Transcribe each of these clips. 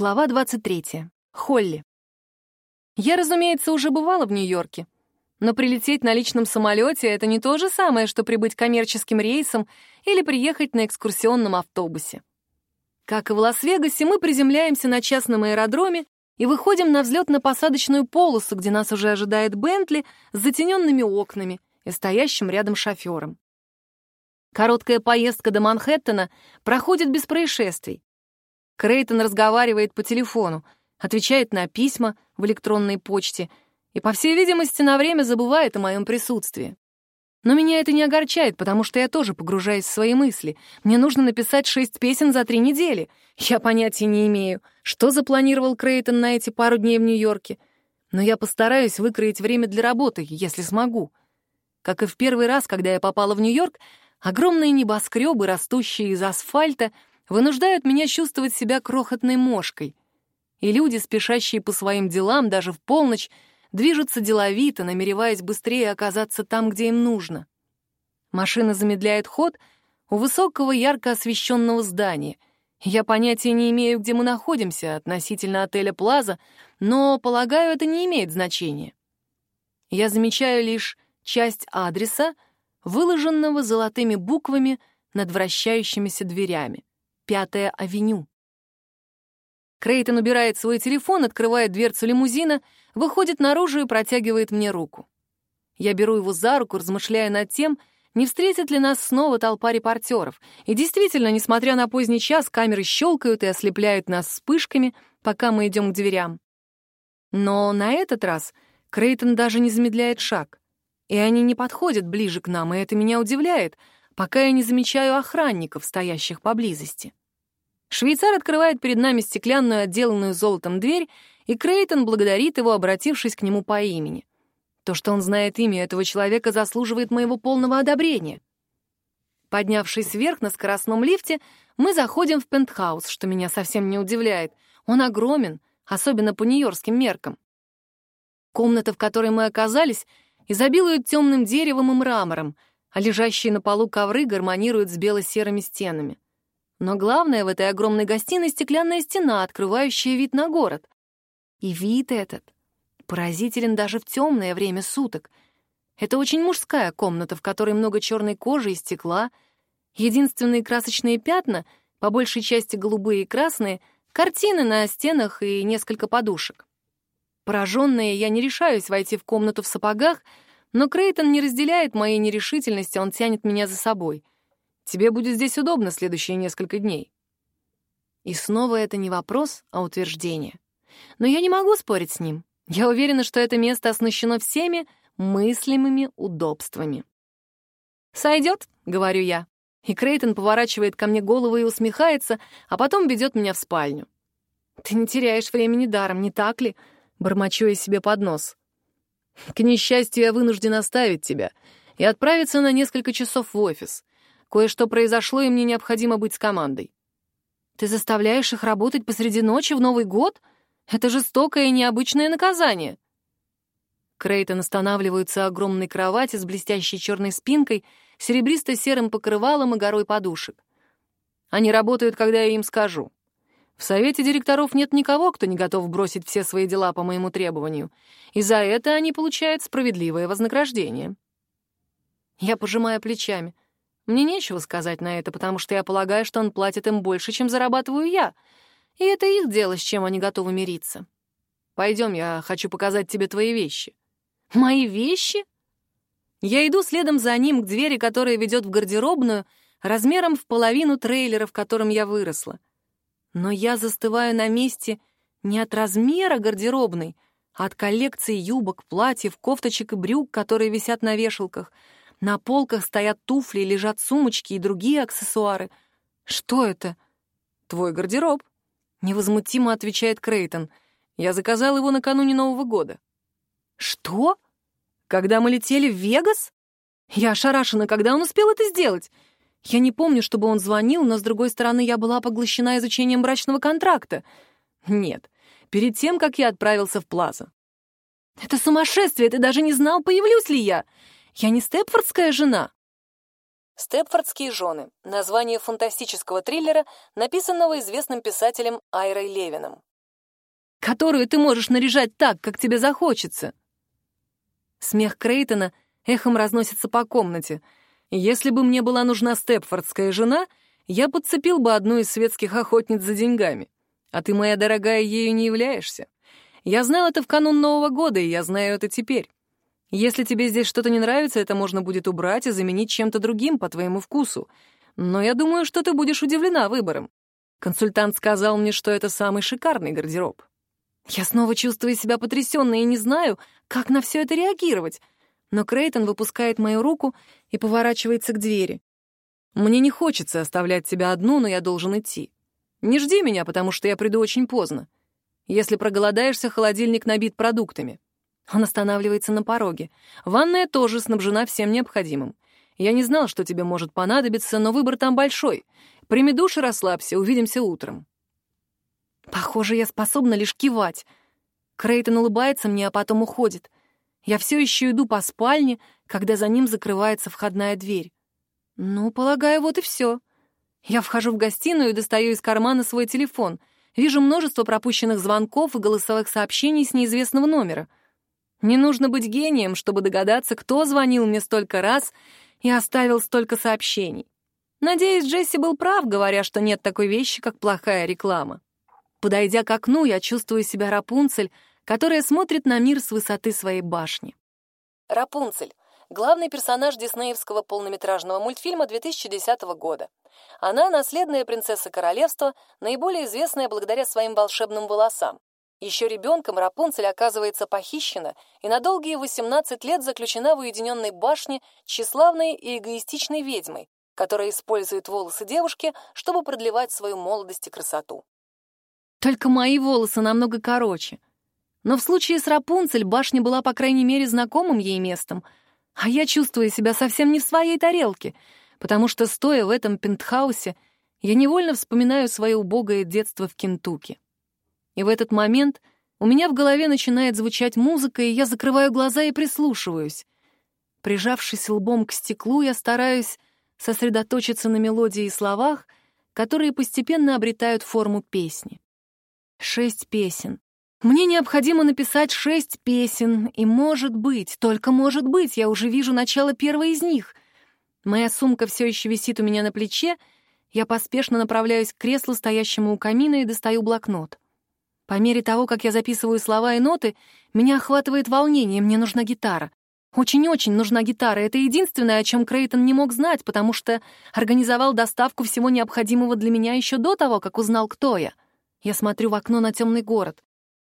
Глава 23. Холли. Я, разумеется, уже бывала в Нью-Йорке, но прилететь на личном самолете — это не то же самое, что прибыть коммерческим рейсом или приехать на экскурсионном автобусе. Как и в Лас-Вегасе, мы приземляемся на частном аэродроме и выходим на взлетно-посадочную полосу, где нас уже ожидает Бентли с затененными окнами и стоящим рядом шофером. Короткая поездка до Манхэттена проходит без происшествий. Крейтон разговаривает по телефону, отвечает на письма в электронной почте и, по всей видимости, на время забывает о моем присутствии. Но меня это не огорчает, потому что я тоже погружаюсь в свои мысли. Мне нужно написать шесть песен за три недели. Я понятия не имею, что запланировал Крейтон на эти пару дней в Нью-Йорке. Но я постараюсь выкроить время для работы, если смогу. Как и в первый раз, когда я попала в Нью-Йорк, огромные небоскребы, растущие из асфальта — вынуждают меня чувствовать себя крохотной мошкой. И люди, спешащие по своим делам даже в полночь, движутся деловито, намереваясь быстрее оказаться там, где им нужно. Машина замедляет ход у высокого ярко освещенного здания. Я понятия не имею, где мы находимся относительно отеля «Плаза», но, полагаю, это не имеет значения. Я замечаю лишь часть адреса, выложенного золотыми буквами над вращающимися дверями. Пятая авеню. Крейтон убирает свой телефон, открывает дверцу лимузина, выходит наружу и протягивает мне руку. Я беру его за руку, размышляя над тем, не встретит ли нас снова толпа репортеров. И действительно, несмотря на поздний час, камеры щелкают и ослепляют нас вспышками, пока мы идем к дверям. Но на этот раз Крейтон даже не замедляет шаг. И они не подходят ближе к нам, и это меня удивляет, пока я не замечаю охранников, стоящих поблизости. Швейцар открывает перед нами стеклянную, отделанную золотом дверь, и Крейтон благодарит его, обратившись к нему по имени. То, что он знает имя этого человека, заслуживает моего полного одобрения. Поднявшись вверх на скоростном лифте, мы заходим в пентхаус, что меня совсем не удивляет. Он огромен, особенно по нью-йоркским меркам. Комната, в которой мы оказались, изобилует темным деревом и мрамором, а лежащие на полу ковры гармонируют с бело-серыми стенами. Но главное в этой огромной гостиной стеклянная стена, открывающая вид на город. И вид этот поразителен даже в темное время суток. Это очень мужская комната, в которой много черной кожи и стекла. Единственные красочные пятна, по большей части голубые и красные, картины на стенах и несколько подушек. Пораженная, я не решаюсь войти в комнату в сапогах, но Крейтон не разделяет моей нерешительности, он тянет меня за собой. Тебе будет здесь удобно следующие несколько дней». И снова это не вопрос, а утверждение. Но я не могу спорить с ним. Я уверена, что это место оснащено всеми мыслимыми удобствами. «Сойдет», — говорю я. И Крейтон поворачивает ко мне голову и усмехается, а потом ведет меня в спальню. «Ты не теряешь времени даром, не так ли?» — бормочу я себе под нос. «К несчастью, я вынужден оставить тебя и отправиться на несколько часов в офис. Кое-что произошло, и мне необходимо быть с командой. Ты заставляешь их работать посреди ночи в Новый год? Это жестокое и необычное наказание. Крейтон останавливается огромной кровати с блестящей черной спинкой, серебристо-серым покрывалом и горой подушек. Они работают, когда я им скажу. В совете директоров нет никого, кто не готов бросить все свои дела по моему требованию, и за это они получают справедливое вознаграждение. Я пожимаю плечами. Мне нечего сказать на это, потому что я полагаю, что он платит им больше, чем зарабатываю я. И это их дело, с чем они готовы мириться. Пойдем, я хочу показать тебе твои вещи. Мои вещи? Я иду следом за ним к двери, которая ведет в гардеробную, размером в половину трейлера, в котором я выросла. Но я застываю на месте не от размера гардеробной, а от коллекции юбок, платьев, кофточек и брюк, которые висят на вешалках — на полках стоят туфли, лежат сумочки и другие аксессуары. Что это? Твой гардероб. Невозмутимо отвечает Крейтон. Я заказал его накануне Нового года. Что? Когда мы летели в Вегас? Я ошарашена, когда он успел это сделать. Я не помню, чтобы он звонил, но, с другой стороны, я была поглощена изучением брачного контракта. Нет, перед тем, как я отправился в Плаза. Это сумасшествие, ты даже не знал, появлюсь ли я. Я не степфордская жена?» «Степфордские жены» — название фантастического триллера, написанного известным писателем Айрой Левином. которую ты можешь наряжать так, как тебе захочется. Смех Крейтона эхом разносится по комнате. Если бы мне была нужна степфордская жена, я подцепил бы одну из светских охотниц за деньгами. А ты, моя дорогая, ею не являешься. Я знал это в канун Нового года, и я знаю это теперь. Если тебе здесь что-то не нравится, это можно будет убрать и заменить чем-то другим по твоему вкусу. Но я думаю, что ты будешь удивлена выбором. Консультант сказал мне, что это самый шикарный гардероб. Я снова чувствую себя потрясённой и не знаю, как на все это реагировать. Но Крейтон выпускает мою руку и поворачивается к двери. Мне не хочется оставлять тебя одну, но я должен идти. Не жди меня, потому что я приду очень поздно. Если проголодаешься, холодильник набит продуктами. Он останавливается на пороге. Ванная тоже снабжена всем необходимым. Я не знал, что тебе может понадобиться, но выбор там большой. Прими душ и расслабься, увидимся утром. Похоже, я способна лишь кивать. Крейтон улыбается мне, а потом уходит. Я все еще иду по спальне, когда за ним закрывается входная дверь. Ну, полагаю, вот и все. Я вхожу в гостиную и достаю из кармана свой телефон. Вижу множество пропущенных звонков и голосовых сообщений с неизвестного номера. Не нужно быть гением, чтобы догадаться, кто звонил мне столько раз и оставил столько сообщений. Надеюсь, Джесси был прав, говоря, что нет такой вещи, как плохая реклама. Подойдя к окну, я чувствую себя Рапунцель, которая смотрит на мир с высоты своей башни. Рапунцель — главный персонаж диснеевского полнометражного мультфильма 2010 года. Она — наследная принцесса королевства, наиболее известная благодаря своим волшебным волосам. Еще ребенком Рапунцель оказывается похищена и на долгие 18 лет заключена в уединенной башне тщеславной и эгоистичной ведьмой, которая использует волосы девушки, чтобы продлевать свою молодость и красоту. Только мои волосы намного короче. Но в случае с Рапунцель башня была, по крайней мере, знакомым ей местом, а я чувствую себя совсем не в своей тарелке, потому что, стоя в этом пентхаусе, я невольно вспоминаю свое убогое детство в Кентукки. И в этот момент у меня в голове начинает звучать музыка, и я закрываю глаза и прислушиваюсь. Прижавшись лбом к стеклу, я стараюсь сосредоточиться на мелодии и словах, которые постепенно обретают форму песни. Шесть песен. Мне необходимо написать шесть песен, и, может быть, только может быть, я уже вижу начало первой из них. Моя сумка все еще висит у меня на плече, я поспешно направляюсь к креслу, стоящему у камина, и достаю блокнот. По мере того, как я записываю слова и ноты, меня охватывает волнение, мне нужна гитара. Очень-очень нужна гитара. Это единственное, о чем Крейтон не мог знать, потому что организовал доставку всего необходимого для меня еще до того, как узнал, кто я. Я смотрю в окно на темный город.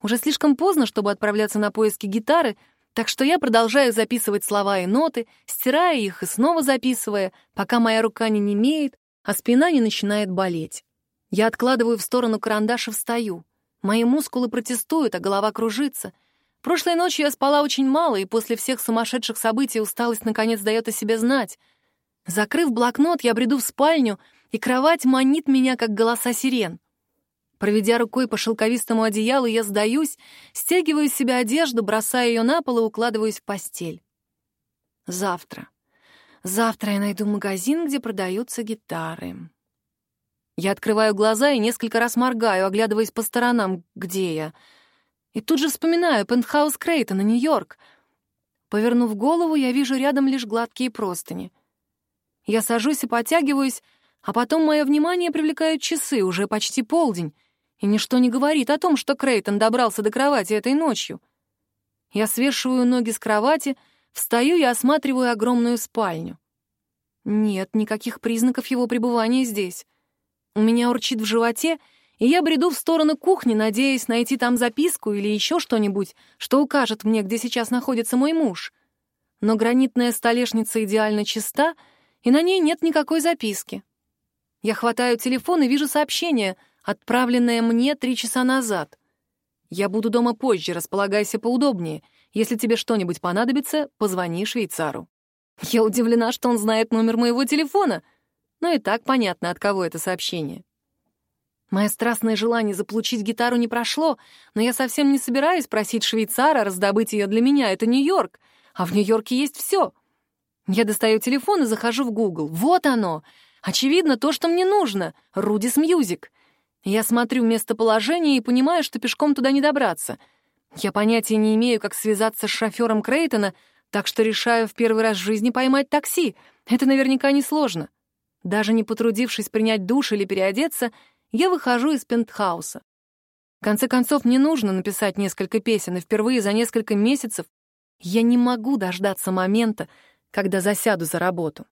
Уже слишком поздно, чтобы отправляться на поиски гитары, так что я продолжаю записывать слова и ноты, стирая их и снова записывая, пока моя рука не немеет, а спина не начинает болеть. Я откладываю в сторону карандаш и встаю. Мои мускулы протестуют, а голова кружится. Прошлой ночью я спала очень мало, и после всех сумасшедших событий усталость наконец дает о себе знать. Закрыв блокнот, я бреду в спальню, и кровать манит меня, как голоса сирен. Проведя рукой по шелковистому одеялу, я сдаюсь, стягиваю с себя одежду, бросаю ее на пол и укладываюсь в постель. Завтра. Завтра я найду магазин, где продаются гитары. Я открываю глаза и несколько раз моргаю, оглядываясь по сторонам, где я. И тут же вспоминаю пентхаус Крейтона, Нью-Йорк. Повернув голову, я вижу рядом лишь гладкие простыни. Я сажусь и потягиваюсь, а потом мое внимание привлекают часы, уже почти полдень и ничто не говорит о том, что Крейтон добрался до кровати этой ночью. Я свешиваю ноги с кровати, встаю и осматриваю огромную спальню. Нет никаких признаков его пребывания здесь. У меня урчит в животе, и я бреду в сторону кухни, надеясь найти там записку или еще что-нибудь, что укажет мне, где сейчас находится мой муж. Но гранитная столешница идеально чиста, и на ней нет никакой записки. Я хватаю телефон и вижу сообщение — отправленное мне три часа назад. Я буду дома позже, располагайся поудобнее. Если тебе что-нибудь понадобится, позвони швейцару. Я удивлена, что он знает номер моего телефона. Но и так понятно, от кого это сообщение. Мое страстное желание заполучить гитару не прошло, но я совсем не собираюсь просить швейцара раздобыть ее для меня. Это Нью-Йорк, а в Нью-Йорке есть все. Я достаю телефон и захожу в Google. Вот оно! Очевидно, то, что мне нужно. Rudy's Music. Я смотрю местоположение и понимаю, что пешком туда не добраться. Я понятия не имею, как связаться с шофером Крейтона, так что решаю в первый раз в жизни поймать такси. Это наверняка несложно. Даже не потрудившись принять душ или переодеться, я выхожу из пентхауса. В конце концов, мне нужно написать несколько песен, и впервые за несколько месяцев я не могу дождаться момента, когда засяду за работу.